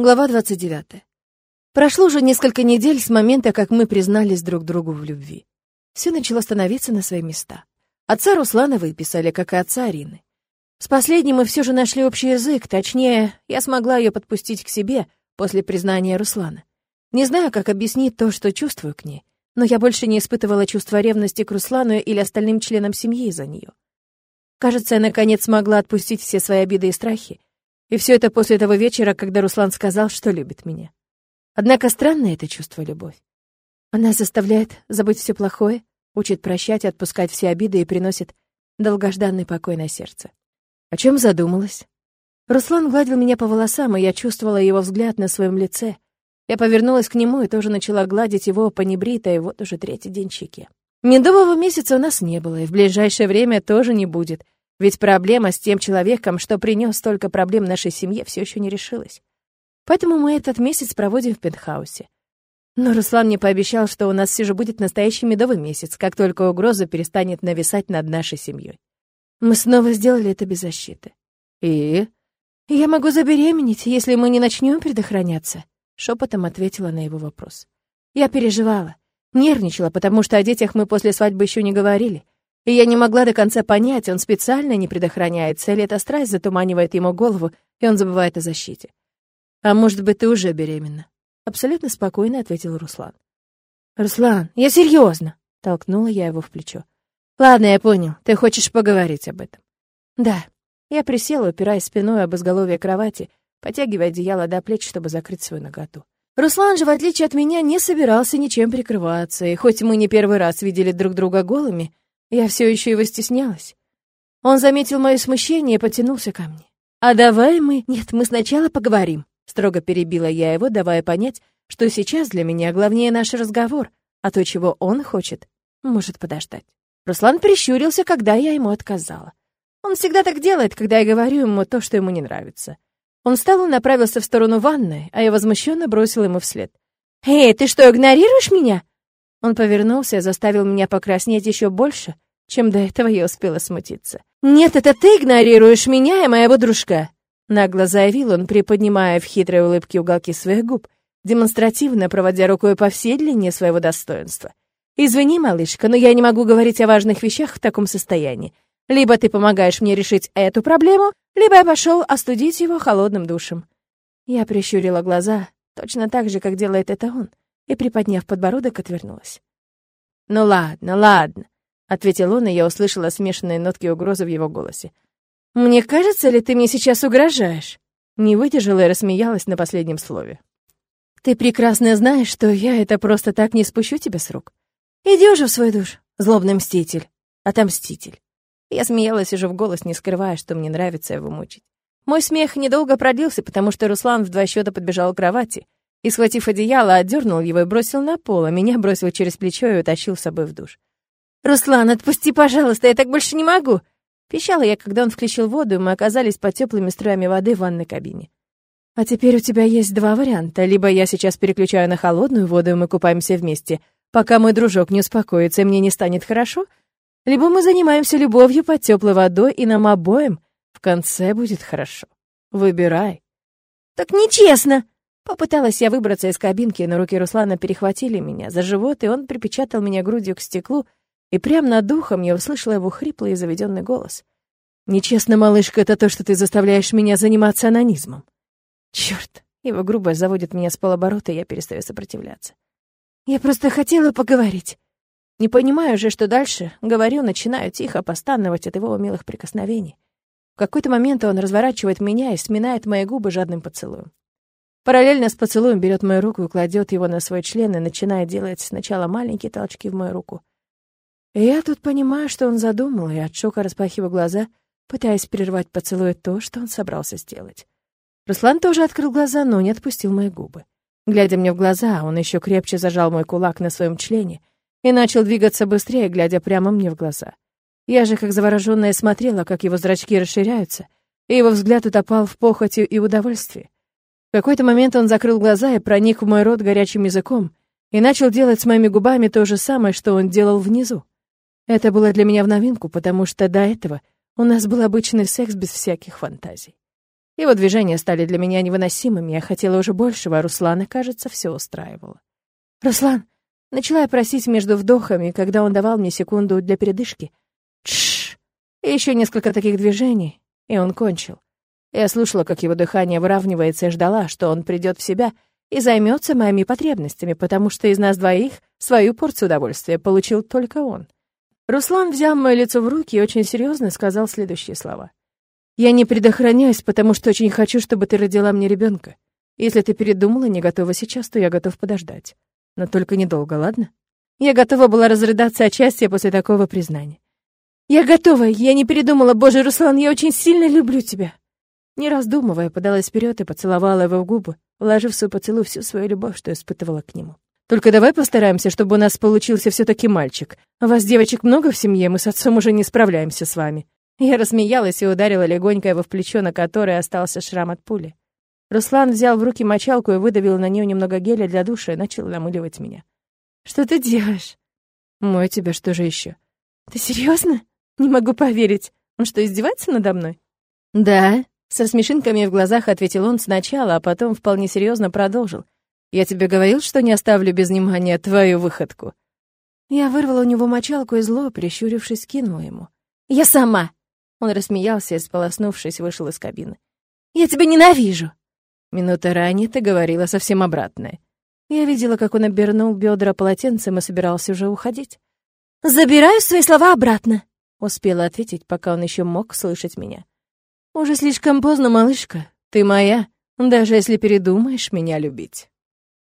Глава 29. Прошло уже несколько недель с момента, как мы признались друг другу в любви. Все начало становиться на свои места. Отца Руслана выписали, как и отца Арины. С последним мы все же нашли общий язык, точнее, я смогла ее подпустить к себе после признания Руслана. Не знаю, как объяснить то, что чувствую к ней, но я больше не испытывала чувства ревности к Руслану или остальным членам семьи из-за нее. Кажется, я наконец смогла отпустить все свои обиды и страхи, и все это после того вечера, когда Руслан сказал, что любит меня. Однако странное это чувство любовь. Она заставляет забыть все плохое, учит прощать, отпускать все обиды и приносит долгожданный покой на сердце. О чем задумалась? Руслан гладил меня по волосам, и я чувствовала его взгляд на своем лице. Я повернулась к нему и тоже начала гладить его по небритой, вот уже третий день щеке. Медового месяца у нас не было, и в ближайшее время тоже не будет — ведь проблема с тем человеком, что принес столько проблем нашей семье, все еще не решилась. Поэтому мы этот месяц проводим в пентхаусе. Но Руслан мне пообещал, что у нас все же будет настоящий медовый месяц, как только угроза перестанет нависать над нашей семьей. Мы снова сделали это без защиты. И? Я могу забеременеть, если мы не начнем предохраняться, шепотом ответила на его вопрос. Я переживала, нервничала, потому что о детях мы после свадьбы еще не говорили. И я не могла до конца понять, он специально не предохраняется, или эта страсть затуманивает ему голову, и он забывает о защите. «А может быть, ты уже беременна?» Абсолютно спокойно ответил Руслан. «Руслан, я серьезно!» — толкнула я его в плечо. «Ладно, я понял, ты хочешь поговорить об этом». «Да». Я присела, упираясь спиной об изголовье кровати, потягивая одеяло до плеч, чтобы закрыть свою наготу. Руслан же, в отличие от меня, не собирался ничем прикрываться, и хоть мы не первый раз видели друг друга голыми, я все еще его стеснялась. Он заметил мое смущение и потянулся ко мне. «А давай мы...» «Нет, мы сначала поговорим», — строго перебила я его, давая понять, что сейчас для меня главнее наш разговор, а то, чего он хочет, может подождать. Руслан прищурился, когда я ему отказала. Он всегда так делает, когда я говорю ему то, что ему не нравится. Он встал и направился в сторону ванной, а я возмущенно бросила ему вслед. «Эй, ты что, игнорируешь меня?» Он повернулся и заставил меня покраснеть еще больше, чем до этого я успела смутиться. «Нет, это ты игнорируешь меня и моего дружка!» Нагло заявил он, приподнимая в хитрой улыбке уголки своих губ, демонстративно проводя рукой по всей длине своего достоинства. «Извини, малышка, но я не могу говорить о важных вещах в таком состоянии. Либо ты помогаешь мне решить эту проблему, либо я пошел остудить его холодным душем». Я прищурила глаза, точно так же, как делает это он и, приподняв подбородок, отвернулась. «Ну ладно, ладно», — ответил он, и я услышала смешанные нотки угрозы в его голосе. «Мне кажется ли, ты мне сейчас угрожаешь?» Не выдержала и рассмеялась на последнем слове. «Ты прекрасно знаешь, что я это просто так не спущу тебя с рук. Иди уже в свой душ, злобный мститель, отомститель». Я смеялась уже в голос, не скрывая, что мне нравится его мучить. Мой смех недолго продлился, потому что Руслан в два счета подбежал к кровати — и, схватив одеяло, отдернул его и бросил на пол, а меня бросил через плечо и утащил с собой в душ. «Руслан, отпусти, пожалуйста, я так больше не могу!» Пищала я, когда он включил воду, и мы оказались под теплыми струями воды в ванной кабине. «А теперь у тебя есть два варианта. Либо я сейчас переключаю на холодную воду, и мы купаемся вместе, пока мой дружок не успокоится и мне не станет хорошо, либо мы занимаемся любовью под теплой водой, и нам обоим в конце будет хорошо. Выбирай». «Так нечестно!» Попыталась я выбраться из кабинки, но руки Руслана перехватили меня за живот, и он припечатал меня грудью к стеклу, и прямо над духом я услышала его хриплый и заведенный голос. «Нечестно, малышка, это то, что ты заставляешь меня заниматься анонизмом». Черт, его грубость заводит меня с полоборота, и я перестаю сопротивляться. «Я просто хотела поговорить». Не понимаю же, что дальше. Говорю, начинаю тихо постановать от его умелых прикосновений. В какой-то момент он разворачивает меня и сминает мои губы жадным поцелуем. Параллельно с поцелуем берет мою руку и кладет его на свой член и начинает делать сначала маленькие толчки в мою руку. И я тут понимаю, что он задумал, и от шока распахиваю глаза, пытаясь прервать поцелуй то, что он собрался сделать. Руслан тоже открыл глаза, но не отпустил мои губы. Глядя мне в глаза, он еще крепче зажал мой кулак на своем члене и начал двигаться быстрее, глядя прямо мне в глаза. Я же, как завороженная, смотрела, как его зрачки расширяются, и его взгляд утопал в похоти и удовольствии. В какой-то момент он закрыл глаза и проник в мой рот горячим языком и начал делать с моими губами то же самое, что он делал внизу. Это было для меня в новинку, потому что до этого у нас был обычный секс без всяких фантазий. Его движения стали для меня невыносимыми, я хотела уже большего, а Руслана, кажется, все устраивало. «Руслан!» — начала я просить между вдохами, когда он давал мне секунду для передышки. «Тш!» Еще несколько таких движений, и он кончил. Я слушала, как его дыхание выравнивается, и ждала, что он придет в себя и займется моими потребностями, потому что из нас двоих свою порцию удовольствия получил только он. Руслан взял мое лицо в руки и очень серьезно сказал следующие слова. «Я не предохраняюсь, потому что очень хочу, чтобы ты родила мне ребенка. Если ты передумала, не готова сейчас, то я готов подождать. Но только недолго, ладно?» Я готова была разрыдаться от счастья после такого признания. «Я готова, я не передумала, боже, Руслан, я очень сильно люблю тебя!» Не раздумывая, подалась вперед и поцеловала его в губы, вложив в свой поцелуй всю свою любовь, что испытывала к нему. Только давай постараемся, чтобы у нас получился все-таки мальчик. У вас девочек много в семье, мы с отцом уже не справляемся с вами». Я рассмеялась и ударила легонько его в плечо, на которое остался шрам от пули. Руслан взял в руки мочалку и выдавил на нее немного геля для душа и начал намыливать меня. «Что ты делаешь?» «Мой тебя, что же еще?» «Ты серьезно? Не могу поверить. Он что, издевается надо мной?» «Да», — со смешинками в глазах ответил он сначала, а потом вполне серьезно продолжил. Я тебе говорил, что не оставлю без внимания твою выходку. Я вырвала у него мочалку и зло, прищурившись, кинула ему. Я сама. Он рассмеялся и, сполоснувшись, вышел из кабины. Я тебя ненавижу. Минута ранее ты говорила совсем обратное. Я видела, как он обернул бедра полотенцем и собирался уже уходить. «Забираю свои слова обратно», — успела ответить, пока он еще мог слышать меня. «Уже слишком поздно, малышка. Ты моя, даже если передумаешь меня любить».